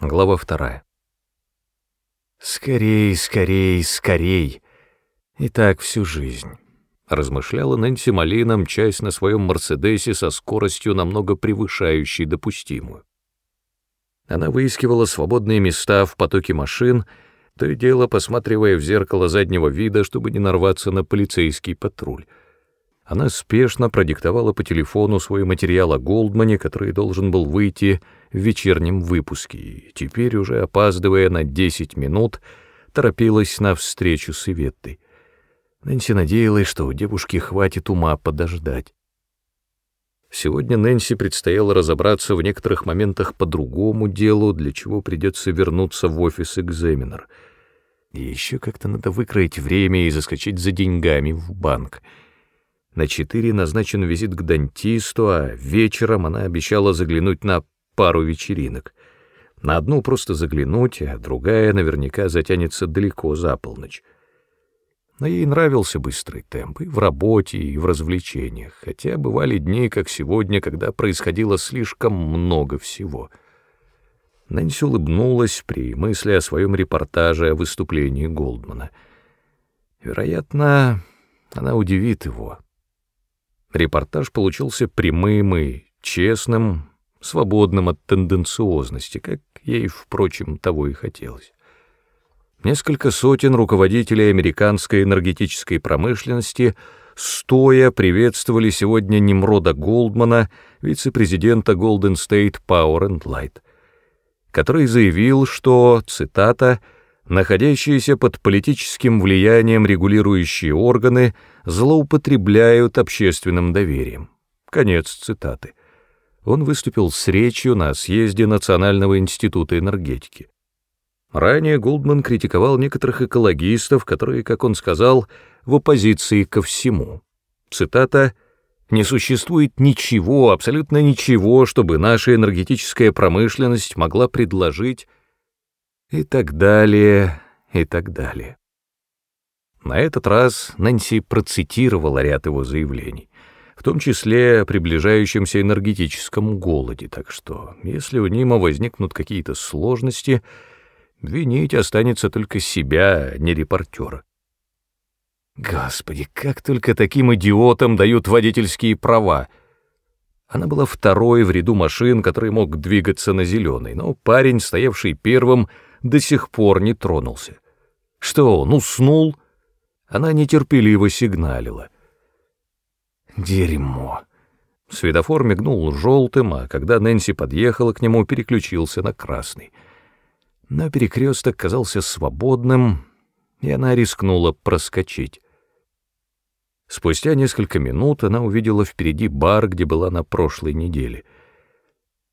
Глава вторая. «Скорей, скорей, скорей!» И так всю жизнь. Размышляла Нэнси Малина, мчась на своем Мерседесе со скоростью, намного превышающей допустимую. Она выискивала свободные места в потоке машин, то и дело посматривая в зеркало заднего вида, чтобы не нарваться на полицейский патруль. Она спешно продиктовала по телефону свой материал о Голдмане, который должен был выйти в вечернем выпуске, и теперь, уже опаздывая на 10 минут, торопилась на встречу с Иветтой. Нэнси надеялась, что у девушки хватит ума подождать. Сегодня Нэнси предстояло разобраться в некоторых моментах по другому делу, для чего придется вернуться в офис экзаменер. И еще как-то надо выкроить время и заскочить за деньгами в банк — на четыре назначен визит к дантисту, а вечером она обещала заглянуть на пару вечеринок. На одну просто заглянуть, а другая наверняка затянется далеко за полночь. Но ей нравился быстрый темп и в работе, и в развлечениях, хотя бывали дни, как сегодня, когда происходило слишком много всего. Нэнси улыбнулась при мысли о своем репортаже о выступлении Голдмана. Вероятно, она удивит его. Репортаж получился прямым и честным, свободным от тенденциозности, как ей, впрочем, того и хотелось. Несколько сотен руководителей американской энергетической промышленности стоя приветствовали сегодня Немрода Голдмана, вице-президента Golden State Power and Light, который заявил, что, цитата, находящиеся под политическим влиянием регулирующие органы злоупотребляют общественным доверием. Конец цитаты. Он выступил с речью на съезде Национального института энергетики. Ранее Голдман критиковал некоторых экологистов, которые, как он сказал, в оппозиции ко всему. Цитата «Не существует ничего, абсолютно ничего, чтобы наша энергетическая промышленность могла предложить и так далее, и так далее. На этот раз Нэнси процитировала ряд его заявлений, в том числе о приближающемся энергетическом голоде, так что, если у Нима возникнут какие-то сложности, винить останется только себя, а не репортера. Господи, как только таким идиотам дают водительские права! Она была второй в ряду машин, который мог двигаться на зеленый, но парень, стоявший первым, до сих пор не тронулся. Что, он уснул? Она нетерпеливо сигналила. Дерьмо. Светофор мигнул желтым, а когда Нэнси подъехала к нему, переключился на красный. Но перекресток казался свободным, и она рискнула проскочить. Спустя несколько минут она увидела впереди бар, где была на прошлой неделе.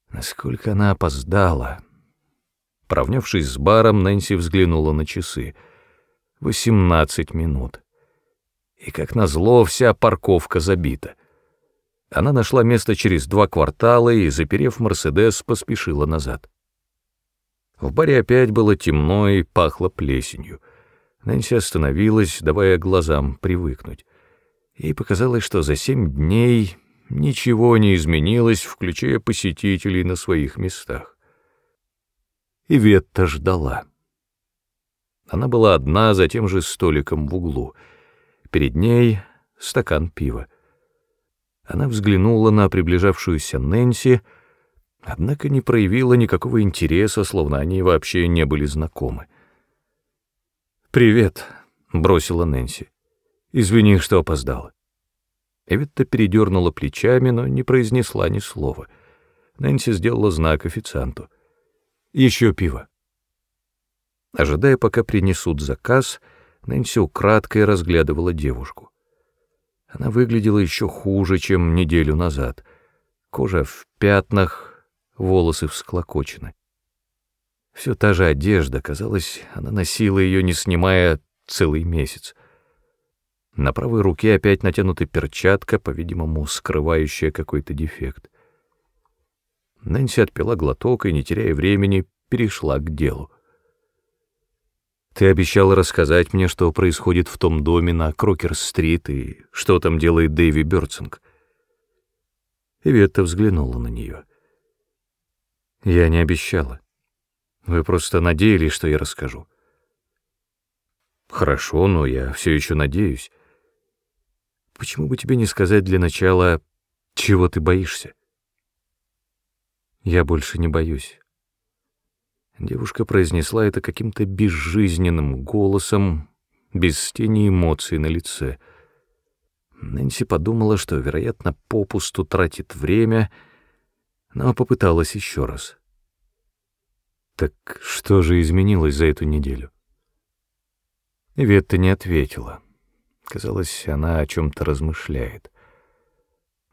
Насколько она опоздала. Поравнявшись с баром, Нэнси взглянула на часы. Восемнадцать минут. И, как назло, вся парковка забита. Она нашла место через два квартала и, заперев Мерседес, поспешила назад. В баре опять было темно и пахло плесенью. Нэнси остановилась, давая глазам привыкнуть. Ей показалось, что за семь дней ничего не изменилось, включая посетителей на своих местах и Ветта ждала. Она была одна за тем же столиком в углу. Перед ней стакан пива. Она взглянула на приближавшуюся Нэнси, однако не проявила никакого интереса, словно они вообще не были знакомы. «Привет», — бросила Нэнси. «Извини, что опоздала». Эветта передернула плечами, но не произнесла ни слова. Нэнси сделала знак официанту. Еще пиво. Ожидая, пока принесут заказ, Нэнси украдкой разглядывала девушку. Она выглядела еще хуже, чем неделю назад. Кожа в пятнах, волосы всклокочены. Все та же одежда, казалось, она носила ее, не снимая, целый месяц. На правой руке опять натянута перчатка, по-видимому, скрывающая какой-то дефект. Нэнси отпила глоток и, не теряя времени, перешла к делу. «Ты обещала рассказать мне, что происходит в том доме на Крокер-стрит и что там делает Дэви Бёрцинг». Иветта взглянула на нее. «Я не обещала. Вы просто надеялись, что я расскажу. Хорошо, но я все еще надеюсь. Почему бы тебе не сказать для начала, чего ты боишься? Я больше не боюсь. Девушка произнесла это каким-то безжизненным голосом, без тени эмоций на лице. Нэнси подумала, что, вероятно, попусту тратит время, но попыталась еще раз. Так что же изменилось за эту неделю? Ветта не ответила. Казалось, она о чем-то размышляет.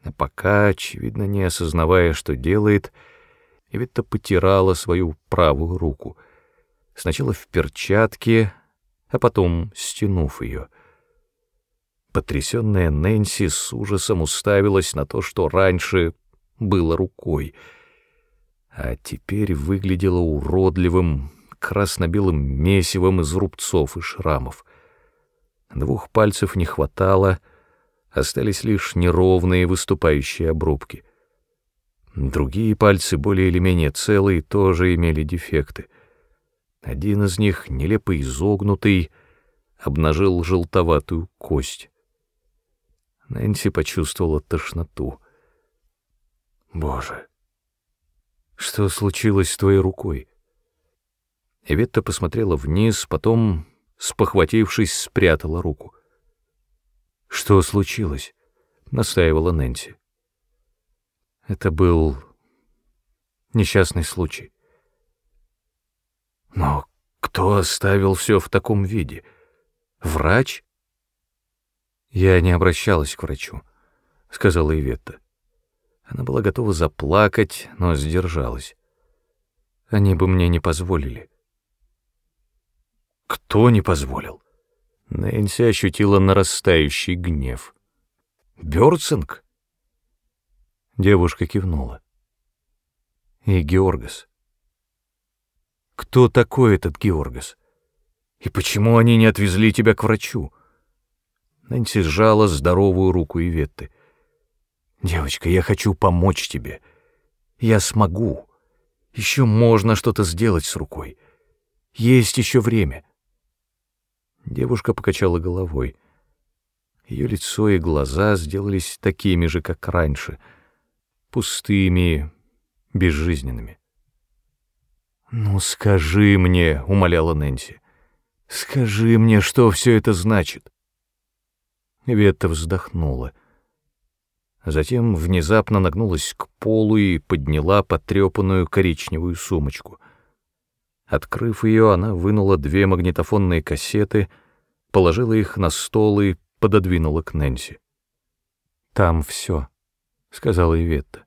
А пока, очевидно, не осознавая, что делает, Ветта потирала свою правую руку. Сначала в перчатке, а потом стянув ее. Потрясенная Нэнси с ужасом уставилась на то, что раньше было рукой, а теперь выглядело уродливым, красно-белым месивом из рубцов и шрамов. Двух пальцев не хватало, остались лишь неровные выступающие обрубки. Другие пальцы, более или менее целые, тоже имели дефекты. Один из них, нелепо изогнутый, обнажил желтоватую кость. Нэнси почувствовала тошноту. «Боже, что случилось с твоей рукой?» Эветта посмотрела вниз, потом, спохватившись, спрятала руку. «Что случилось?» — настаивала Нэнси. Это был несчастный случай. Но кто оставил все в таком виде? Врач? Я не обращалась к врачу, сказала Иветта. Она была готова заплакать, но сдержалась. Они бы мне не позволили. Кто не позволил? Нэнси ощутила нарастающий гнев. Бёрцинг? Девушка кивнула. И Георгас. Кто такой этот Георгас? И почему они не отвезли тебя к врачу? Нэнси сжала здоровую руку Иветты. Девочка, я хочу помочь тебе. Я смогу. Еще можно что-то сделать с рукой. Есть еще время. Девушка покачала головой. Ее лицо и глаза сделались такими же, как раньше, пустыми, безжизненными. «Ну скажи мне», — умоляла Нэнси, — «скажи мне, что все это значит». Ветта вздохнула. Затем внезапно нагнулась к полу и подняла потрепанную коричневую сумочку. Открыв ее, она вынула две магнитофонные кассеты, положила их на стол и пододвинула к Нэнси. «Там все», — сказала Иветта.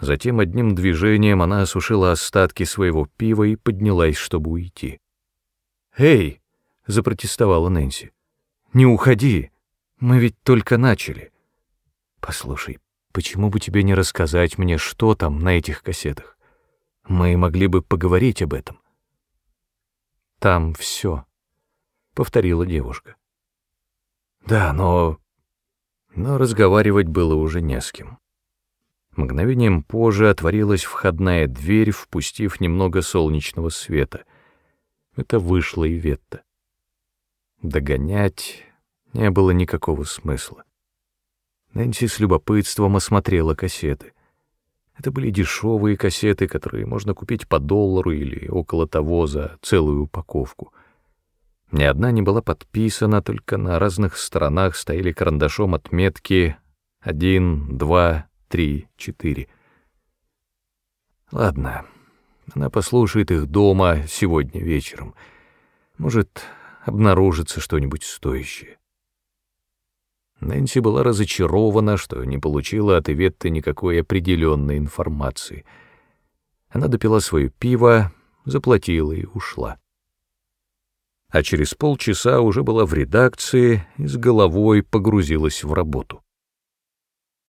Затем одним движением она осушила остатки своего пива и поднялась, чтобы уйти. «Эй!» — запротестовала Нэнси. «Не уходи! Мы ведь только начали!» «Послушай, почему бы тебе не рассказать мне, что там на этих кассетах? Мы могли бы поговорить об этом». «Там все», — повторила девушка. «Да, но...» Но разговаривать было уже не с кем. Мгновением позже отворилась входная дверь, впустив немного солнечного света. Это вышла и Ветта. Догонять не было никакого смысла. Нэнси с любопытством осмотрела кассеты. Это были дешевые кассеты, которые можно купить по доллару или около того за целую упаковку. Ни одна не была подписана, только на разных сторонах стояли карандашом отметки «один», «два», три, четыре. Ладно, она послушает их дома сегодня вечером. Может, обнаружится что-нибудь стоящее. Нэнси была разочарована, что не получила от Иветты никакой определенной информации. Она допила свое пиво, заплатила и ушла. А через полчаса уже была в редакции и с головой погрузилась в работу.